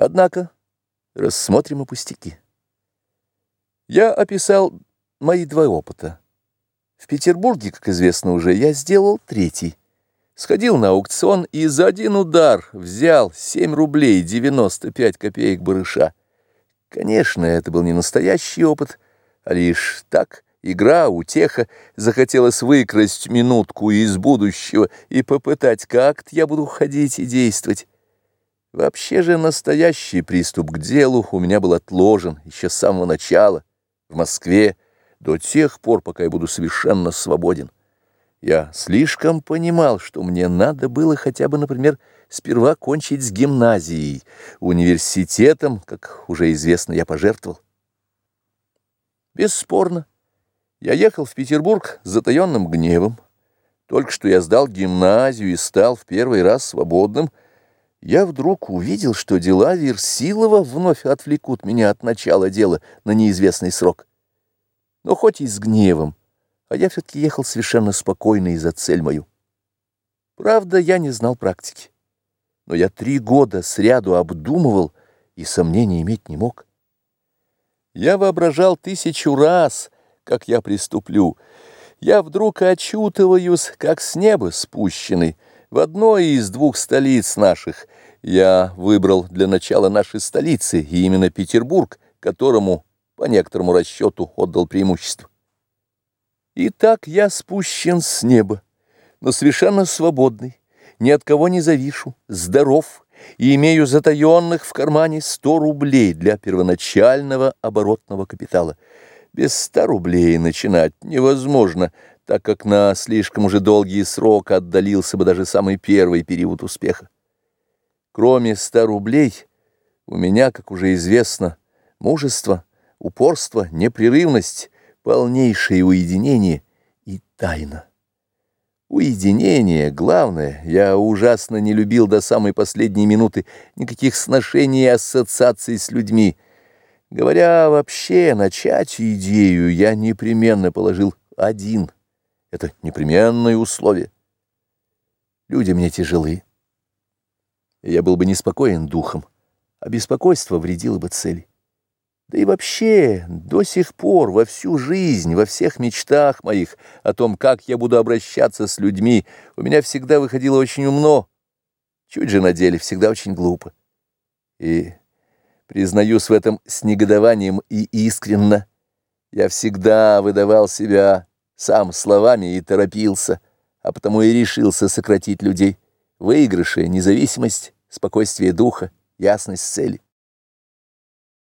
Однако рассмотрим и пустяки. Я описал мои два опыта. В Петербурге, как известно уже, я сделал третий. Сходил на аукцион и за один удар взял 7 рублей 95 копеек барыша. Конечно, это был не настоящий опыт, а лишь так, игра, утеха, захотелось выкрасть минутку из будущего и попытать, как я буду ходить и действовать. Вообще же настоящий приступ к делу у меня был отложен еще с самого начала, в Москве, до тех пор, пока я буду совершенно свободен. Я слишком понимал, что мне надо было хотя бы, например, сперва кончить с гимназией, университетом, как уже известно, я пожертвовал. Бесспорно, я ехал в Петербург с затаенным гневом. Только что я сдал гимназию и стал в первый раз свободным, я вдруг увидел, что дела Версилова вновь отвлекут меня от начала дела на неизвестный срок. Но хоть и с гневом, а я все-таки ехал совершенно спокойно и за цель мою. Правда, я не знал практики, но я три года сряду обдумывал и сомнений иметь не мог. Я воображал тысячу раз, как я приступлю. Я вдруг очутываюсь, как с неба спущенный, в одной из двух столиц наших. Я выбрал для начала нашей столицы, и именно Петербург, которому, по некоторому расчету, отдал преимущество. И так я спущен с неба, но совершенно свободный, ни от кого не завишу, здоров и имею затаенных в кармане сто рублей для первоначального оборотного капитала. Без ста рублей начинать невозможно, так как на слишком уже долгий срок отдалился бы даже самый первый период успеха. Кроме ста рублей, у меня, как уже известно, мужество, упорство, непрерывность, полнейшее уединение и тайна. Уединение, главное, я ужасно не любил до самой последней минуты никаких сношений и ассоциаций с людьми. Говоря вообще, начать идею я непременно положил один. Это непременное условие. Люди мне тяжелы. Я был бы неспокоен духом, а беспокойство вредило бы цели. Да и вообще, до сих пор, во всю жизнь, во всех мечтах моих о том, как я буду обращаться с людьми, у меня всегда выходило очень умно, чуть же на деле всегда очень глупо. И, признаюсь в этом с негодованием и искренно, я всегда выдавал себя сам словами и торопился, а потому и решился сократить людей. Выигрыши, независимость, спокойствие духа, ясность цели.